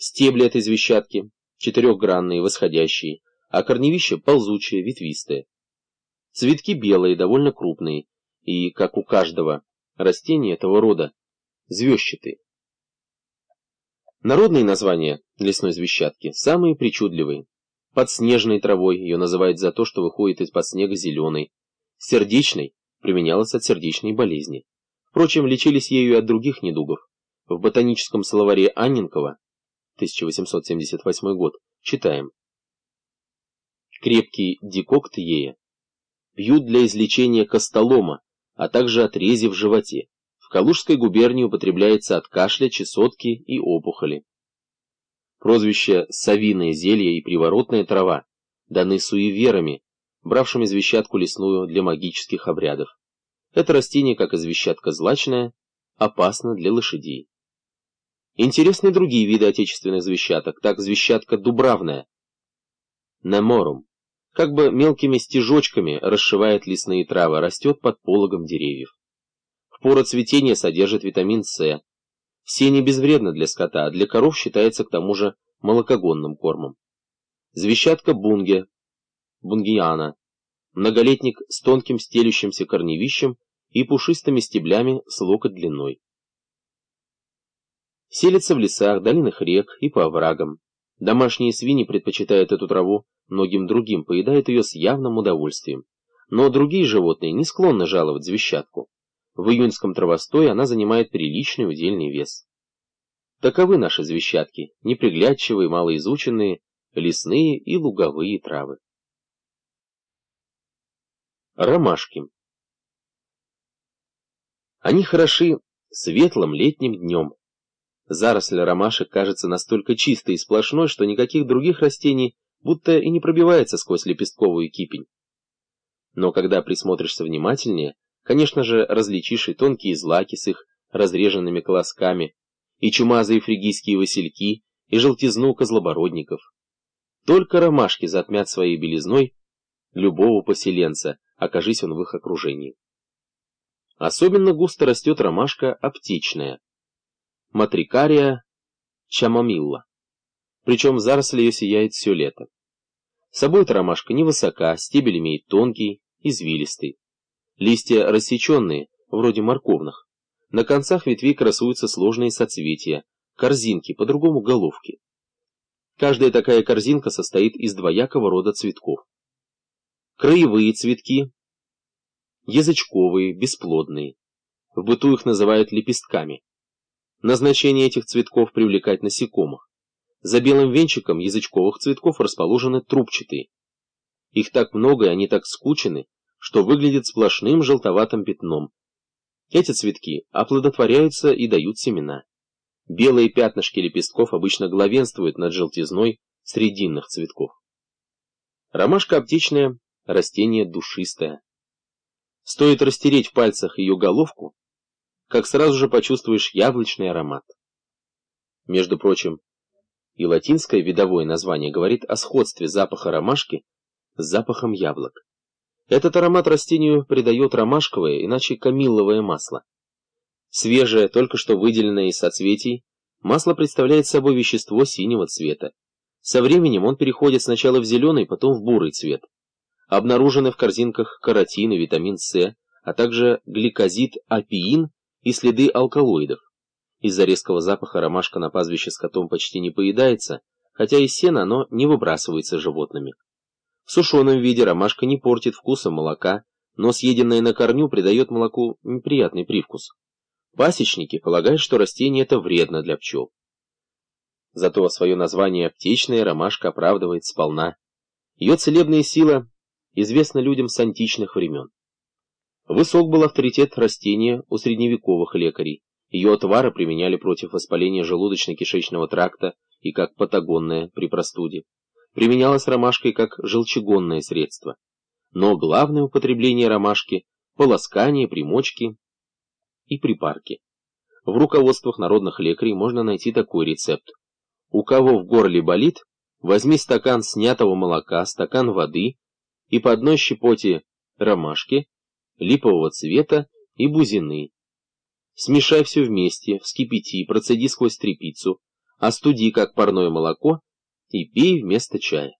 Стебли этой звещатки четырехгранные, восходящие, а корневища ползучие, ветвистые. Цветки белые, довольно крупные, и, как у каждого растения этого рода, звездчатые. Народные названия лесной звещатки самые причудливые. Под снежной травой ее называют за то, что выходит из-под снега зеленой. Сердечной применялась от сердечной болезни. Впрочем, лечились ею и от других недугов. В ботаническом словаре Анненкова 1878 год читаем. Крепкий декокт ея пьют для излечения костолома, а также отрези в животе. В Калужской губернии употребляется от кашля, чесотки и опухоли. Прозвище «совиное зелье» и «приворотная трава» даны суеверами, бравшими звещатку лесную для магических обрядов. Это растение, как и звещатка злачная, опасно для лошадей. Интересны другие виды отечественных звещаток, так звещатка дубравная, неморум, как бы мелкими стежочками расшивает лесные травы, растет под пологом деревьев. В пору цветения содержит витамин С. Сено безвредно для скота, а для коров считается к тому же молокогонным кормом. Звещатка бунге, бунгиана, многолетник с тонким стелющимся корневищем и пушистыми стеблями с локоть длиной. Селится в лесах, долинах рек и по оврагам. Домашние свиньи предпочитают эту траву многим другим, поедают ее с явным удовольствием. Но другие животные не склонны жаловать звещатку. В июньском травостое она занимает приличный удельный вес. Таковы наши звещатки, неприглядчивые, малоизученные, лесные и луговые травы. Ромашки. Они хороши светлым летним днем. Заросль ромашек кажется настолько чистой и сплошной, что никаких других растений будто и не пробивается сквозь лепестковую кипень. Но когда присмотришься внимательнее, Конечно же, различишь и тонкие злаки с их разреженными колосками, и чумазые фригийские васильки, и желтизну козлобородников. Только ромашки затмят своей белизной любого поселенца, окажись он в их окружении. Особенно густо растет ромашка аптечная, матрикария чамомилла, причем заросль ее сияет все лето. Собой эта ромашка невысока, стебель имеет тонкий, извилистый. Листья рассеченные, вроде морковных. На концах ветвей красуются сложные соцветия, корзинки, по-другому головки. Каждая такая корзинка состоит из двоякого рода цветков. Краевые цветки, язычковые, бесплодные. В быту их называют лепестками. Назначение этих цветков привлекать насекомых. За белым венчиком язычковых цветков расположены трубчатые. Их так много и они так скучены, что выглядит сплошным желтоватым пятном. Эти цветки оплодотворяются и дают семена. Белые пятнышки лепестков обычно главенствуют над желтизной срединных цветков. Ромашка аптечная – растение душистое. Стоит растереть в пальцах ее головку, как сразу же почувствуешь яблочный аромат. Между прочим, и латинское видовое название говорит о сходстве запаха ромашки с запахом яблок. Этот аромат растению придает ромашковое, иначе камилловое масло. Свежее, только что выделенное из соцветий, масло представляет собой вещество синего цвета. Со временем он переходит сначала в зеленый, потом в бурый цвет. Обнаружены в корзинках каротин и витамин С, а также гликозид, апиин и следы алкалоидов. Из-за резкого запаха ромашка на пастбище скотом почти не поедается, хотя и сено оно не выбрасывается животными. В сушеном виде ромашка не портит вкуса молока, но съеденное на корню придает молоку неприятный привкус. Пасечники полагают, что растение это вредно для пчел. Зато свое название аптечная ромашка оправдывает сполна. Ее целебная сила известна людям с античных времен. Высок был авторитет растения у средневековых лекарей. Ее отвары применяли против воспаления желудочно-кишечного тракта и как патагонное при простуде применялась ромашкой как желчегонное средство. Но главное употребление ромашки – полоскание, примочки и припарки. В руководствах народных лекарей можно найти такой рецепт. У кого в горле болит, возьми стакан снятого молока, стакан воды и по одной щепоте ромашки, липового цвета и бузины. Смешай все вместе, вскипяти, процеди сквозь трепицу, остуди как парное молоко и пей вместо чая.